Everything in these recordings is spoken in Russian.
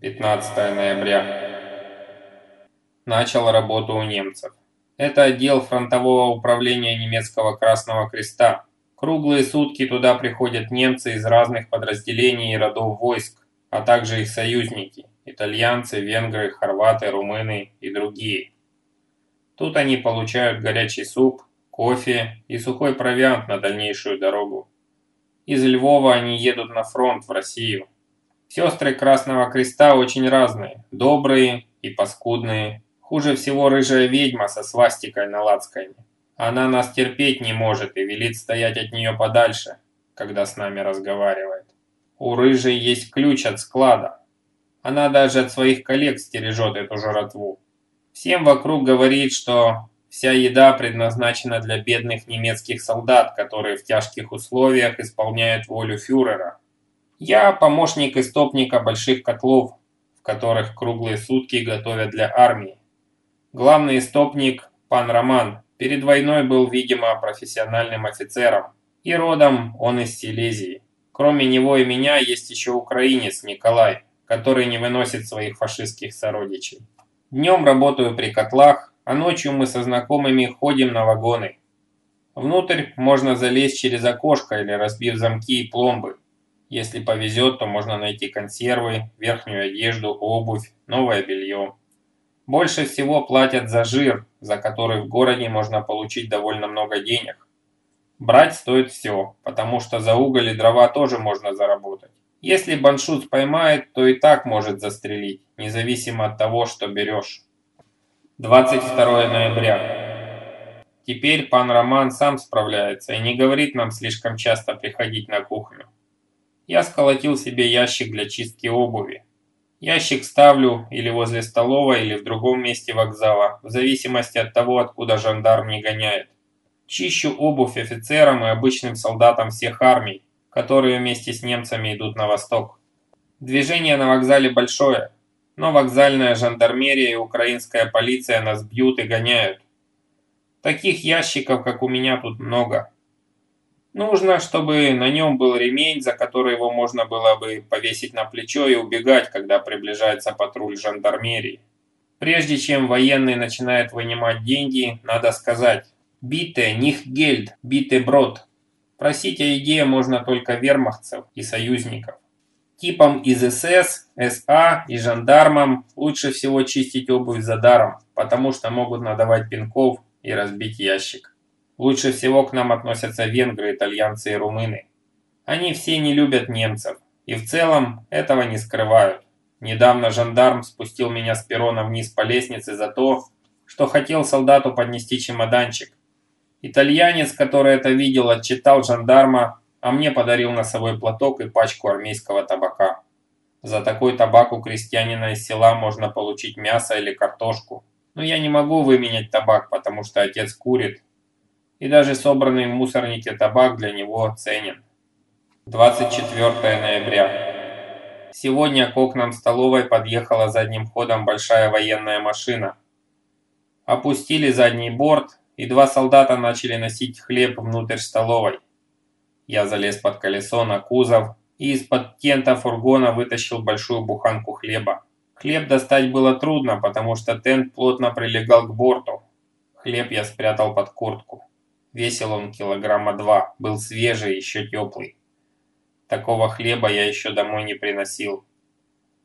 15 ноября. Начал работу у немцев. Это отдел фронтового управления немецкого Красного Креста. Круглые сутки туда приходят немцы из разных подразделений и родов войск, а также их союзники – итальянцы, венгры, хорваты, румыны и другие. Тут они получают горячий суп, кофе и сухой провиант на дальнейшую дорогу. Из Львова они едут на фронт в Россию. Сестры Красного Креста очень разные, добрые и паскудные. Хуже всего рыжая ведьма со свастикой на лацкане. Она нас терпеть не может и велит стоять от нее подальше, когда с нами разговаривает. У рыжей есть ключ от склада. Она даже от своих коллег стережет эту жратву. Всем вокруг говорит, что вся еда предназначена для бедных немецких солдат, которые в тяжких условиях исполняют волю фюрера. Я помощник истопника больших котлов, в которых круглые сутки готовят для армии. Главный истопник, пан Роман, перед войной был, видимо, профессиональным офицером, и родом он из Силезии. Кроме него и меня есть еще украинец Николай, который не выносит своих фашистских сородичей. Днем работаю при котлах, а ночью мы со знакомыми ходим на вагоны. Внутрь можно залезть через окошко или разбив замки и пломбы. Если повезет, то можно найти консервы, верхнюю одежду, обувь, новое белье. Больше всего платят за жир, за который в городе можно получить довольно много денег. Брать стоит все, потому что за уголь и дрова тоже можно заработать. Если баншут поймает, то и так может застрелить, независимо от того, что берешь. 22 ноября. Теперь пан Роман сам справляется и не говорит нам слишком часто приходить на кухню. Я сколотил себе ящик для чистки обуви. Ящик ставлю или возле столовой, или в другом месте вокзала, в зависимости от того, откуда жандарм не гоняет. Чищу обувь офицерам и обычным солдатам всех армий, которые вместе с немцами идут на восток. Движение на вокзале большое, но вокзальная жандармерия и украинская полиция нас бьют и гоняют. Таких ящиков, как у меня, тут много. Нужно, чтобы на нем был ремень, за который его можно было бы повесить на плечо и убегать, когда приближается патруль жандармерии. Прежде чем военный начинает вынимать деньги, надо сказать «Бите, них гельд, бите брод». Просить о еде можно только вермахтцев и союзников. Типам из СС, СА и жандармам лучше всего чистить обувь за даром, потому что могут надавать пинков и разбить ящик. Лучше всего к нам относятся венгры, итальянцы и румыны. Они все не любят немцев, и в целом этого не скрывают. Недавно жандарм спустил меня с перрона вниз по лестнице за то, что хотел солдату поднести чемоданчик. Итальянец, который это видел, отчитал жандарма, а мне подарил носовой платок и пачку армейского табака. За такой табак у крестьянина из села можно получить мясо или картошку. Но я не могу выменять табак, потому что отец курит, и даже собранный в мусорнике табак для него ценен. 24 ноября. Сегодня к окнам столовой подъехала задним ходом большая военная машина. Опустили задний борт, и два солдата начали носить хлеб внутрь столовой. Я залез под колесо на кузов и из-под тента фургона вытащил большую буханку хлеба. Хлеб достать было трудно, потому что тент плотно прилегал к борту. Хлеб я спрятал под куртку. Весил он килограмма два, был свежий, еще теплый. Такого хлеба я еще домой не приносил.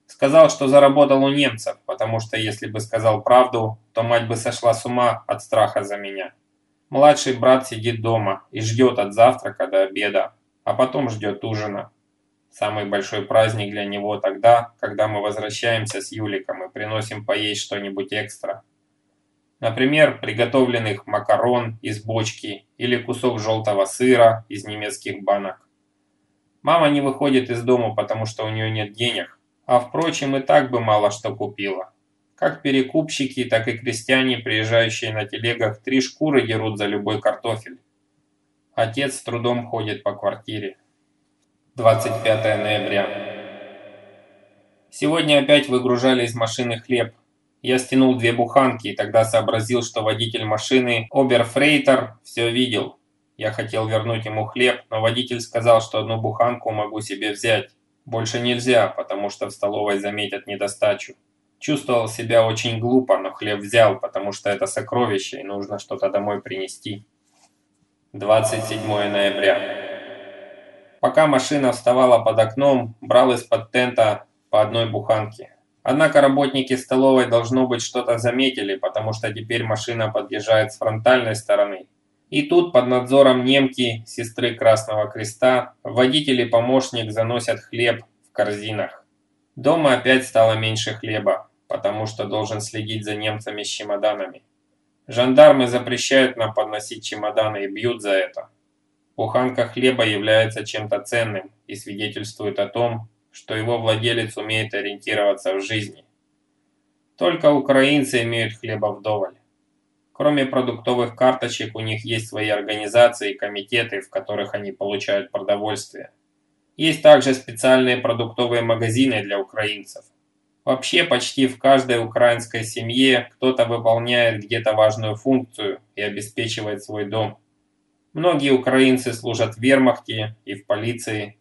Сказал, что заработал у немцев, потому что если бы сказал правду, то мать бы сошла с ума от страха за меня. Младший брат сидит дома и ждет от завтрака до обеда, а потом ждет ужина. Самый большой праздник для него тогда, когда мы возвращаемся с Юликом и приносим поесть что-нибудь экстра. Например, приготовленных макарон из бочки или кусок желтого сыра из немецких банок. Мама не выходит из дома, потому что у нее нет денег, а впрочем и так бы мало что купила. Как перекупщики, так и крестьяне, приезжающие на телегах, три шкуры дерут за любой картофель. Отец с трудом ходит по квартире. 25 ноября. Сегодня опять выгружали из машины хлеб. Я стянул две буханки и тогда сообразил, что водитель машины Оберфрейтер все видел. Я хотел вернуть ему хлеб, но водитель сказал, что одну буханку могу себе взять. Больше нельзя, потому что в столовой заметят недостачу. Чувствовал себя очень глупо, но хлеб взял, потому что это сокровище и нужно что-то домой принести. 27 ноября. Пока машина вставала под окном, брал из-под тента по одной буханке. Однако работники столовой должно быть что-то заметили, потому что теперь машина подъезжает с фронтальной стороны. И тут под надзором немки, сестры Красного Креста, водитель и помощник заносят хлеб в корзинах. Дома опять стало меньше хлеба потому что должен следить за немцами с чемоданами. Жандармы запрещают нам подносить чемоданы и бьют за это. Буханка хлеба является чем-то ценным и свидетельствует о том, что его владелец умеет ориентироваться в жизни. Только украинцы имеют хлеба вдоволь. Кроме продуктовых карточек, у них есть свои организации и комитеты, в которых они получают продовольствие. Есть также специальные продуктовые магазины для украинцев. Вообще почти в каждой украинской семье кто-то выполняет где-то важную функцию и обеспечивает свой дом. Многие украинцы служат в вермахте и в полиции.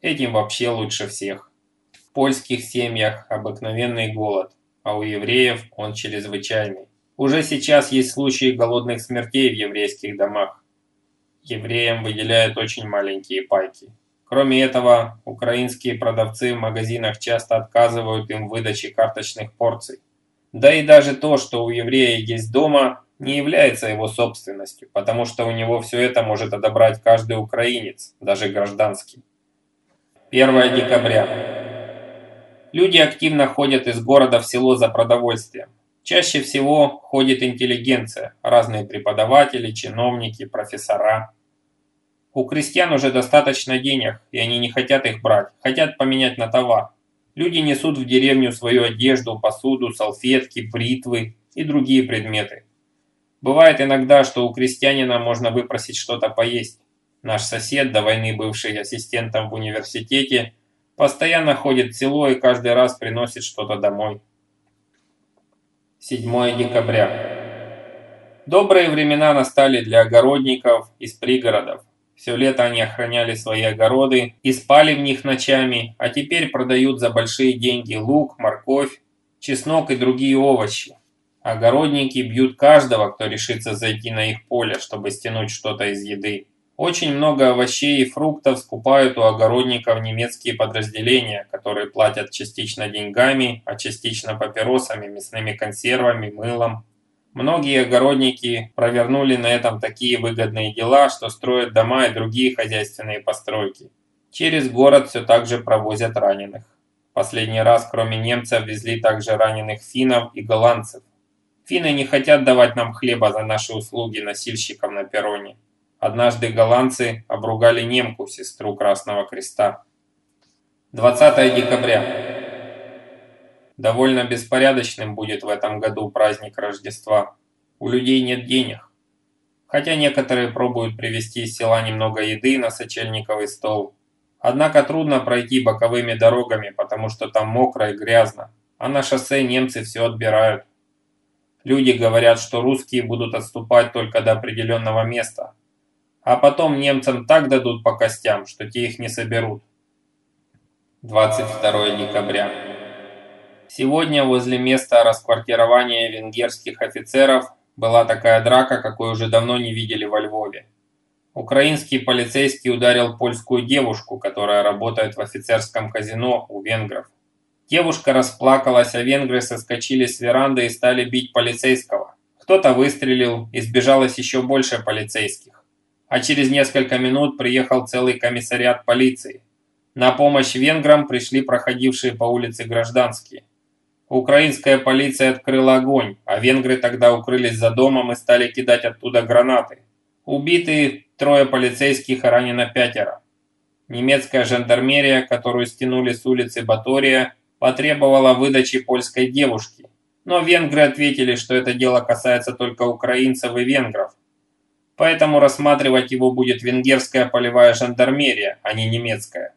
Этим вообще лучше всех. В польских семьях обыкновенный голод, а у евреев он чрезвычайный. Уже сейчас есть случаи голодных смертей в еврейских домах. Евреям выделяют очень маленькие пайки. Кроме этого, украинские продавцы в магазинах часто отказывают им в выдаче карточных порций. Да и даже то, что у еврея есть дома, не является его собственностью, потому что у него все это может одобрать каждый украинец, даже гражданский. 1 декабря. Люди активно ходят из города в село за продовольствием. Чаще всего ходит интеллигенция, разные преподаватели, чиновники, профессора. У крестьян уже достаточно денег, и они не хотят их брать, хотят поменять на товар. Люди несут в деревню свою одежду, посуду, салфетки, бритвы и другие предметы. Бывает иногда, что у крестьянина можно выпросить что-то поесть. Наш сосед, до войны бывший ассистентом в университете, постоянно ходит в село и каждый раз приносит что-то домой. 7 декабря. Добрые времена настали для огородников из пригородов. Все лето они охраняли свои огороды и спали в них ночами, а теперь продают за большие деньги лук, морковь, чеснок и другие овощи. Огородники бьют каждого, кто решится зайти на их поле, чтобы стянуть что-то из еды. Очень много овощей и фруктов скупают у огородников немецкие подразделения, которые платят частично деньгами, а частично папиросами, мясными консервами, мылом. Многие огородники провернули на этом такие выгодные дела, что строят дома и другие хозяйственные постройки. Через город все так же провозят раненых. Последний раз, кроме немцев, везли также раненых финнов и голландцев. Финны не хотят давать нам хлеба за наши услуги носильщикам на перроне. Однажды голландцы обругали немку, сестру Красного Креста. 20 декабря. Довольно беспорядочным будет в этом году праздник Рождества. У людей нет денег. Хотя некоторые пробуют привезти из села немного еды на сочельниковый стол. Однако трудно пройти боковыми дорогами, потому что там мокро и грязно, а на шоссе немцы все отбирают. Люди говорят, что русские будут отступать только до определенного места, а потом немцам так дадут по костям, что те их не соберут. 22 декабря. Сегодня возле места расквартирования венгерских офицеров была такая драка, какой уже давно не видели во Львове. Украинский полицейский ударил польскую девушку, которая работает в офицерском казино у венгров. Девушка расплакалась, а венгры соскочили с веранды и стали бить полицейского. Кто-то выстрелил, и сбежалось еще больше полицейских. А через несколько минут приехал целый комиссариат полиции. На помощь венграм пришли проходившие по улице гражданские. Украинская полиция открыла огонь, а венгры тогда укрылись за домом и стали кидать оттуда гранаты. Убиты трое полицейских и ранено пятеро. Немецкая жандармерия, которую стянули с улицы Батория, потребовала выдачи польской девушки. Но венгры ответили, что это дело касается только украинцев и венгров. Поэтому рассматривать его будет венгерская полевая жандармерия, а не немецкая.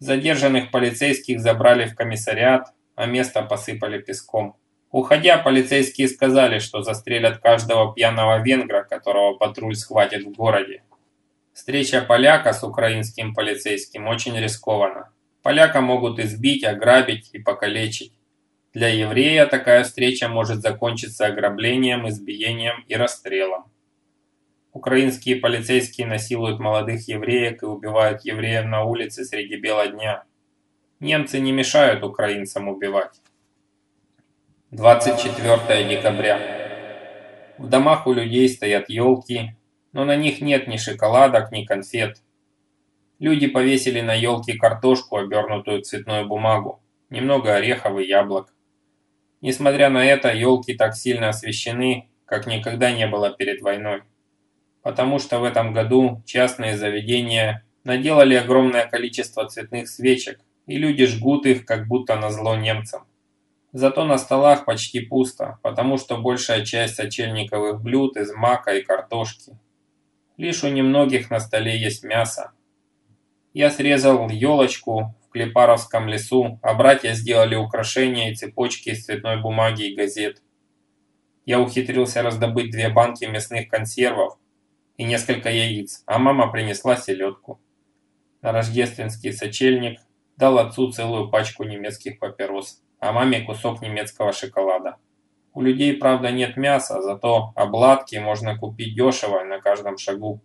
Задержанных полицейских забрали в комиссариат, а место посыпали песком. Уходя, полицейские сказали, что застрелят каждого пьяного венгра, которого патруль схватит в городе. Встреча поляка с украинским полицейским очень рискована. Поляка могут избить, ограбить и покалечить. Для еврея такая встреча может закончиться ограблением, избиением и расстрелом. Украинские полицейские насилуют молодых евреек и убивают евреев на улице среди бела дня. Немцы не мешают украинцам убивать. 24 декабря. В домах у людей стоят елки, но на них нет ни шоколадок, ни конфет. Люди повесили на елке картошку, обернутую в цветную бумагу, немного орехов и яблок. Несмотря на это, елки так сильно освещены, как никогда не было перед войной. Потому что в этом году частные заведения наделали огромное количество цветных свечек, и люди жгут их, как будто на зло немцам. Зато на столах почти пусто, потому что большая часть сочельниковых блюд из мака и картошки. Лишь у немногих на столе есть мясо. Я срезал елочку в Клепаровском лесу, а братья сделали украшения и цепочки из цветной бумаги и газет. Я ухитрился раздобыть две банки мясных консервов и несколько яиц, а мама принесла селедку. На рождественский сочельник дал отцу целую пачку немецких папирос а маме кусок немецкого шоколада. У людей, правда, нет мяса, зато обладки можно купить дешево на каждом шагу.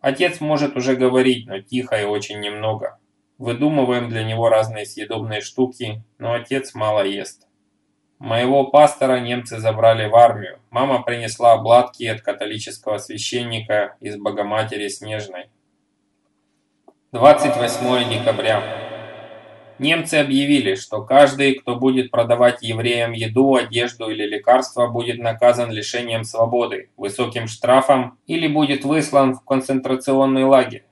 Отец может уже говорить, но тихо и очень немного. Выдумываем для него разные съедобные штуки, но отец мало ест. Моего пастора немцы забрали в армию. Мама принесла обладки от католического священника из Богоматери Снежной. 28 декабря. Немцы объявили, что каждый, кто будет продавать евреям еду, одежду или лекарства, будет наказан лишением свободы, высоким штрафом или будет выслан в концентрационный лагерь.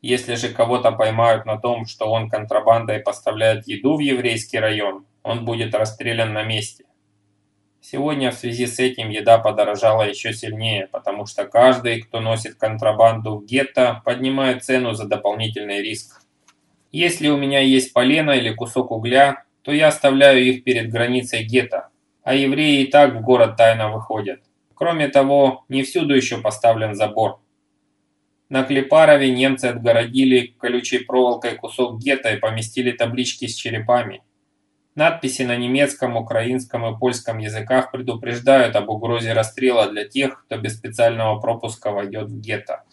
Если же кого-то поймают на том, что он контрабандой поставляет еду в еврейский район, он будет расстрелян на месте. Сегодня в связи с этим еда подорожала еще сильнее, потому что каждый, кто носит контрабанду в гетто, поднимает цену за дополнительный риск. Если у меня есть полено или кусок угля, то я оставляю их перед границей гетто, а евреи и так в город тайно выходят. Кроме того, не всюду еще поставлен забор. На Клепарове немцы отгородили колючей проволокой кусок гетто и поместили таблички с черепами. Надписи на немецком, украинском и польском языках предупреждают об угрозе расстрела для тех, кто без специального пропуска войдет в гетто.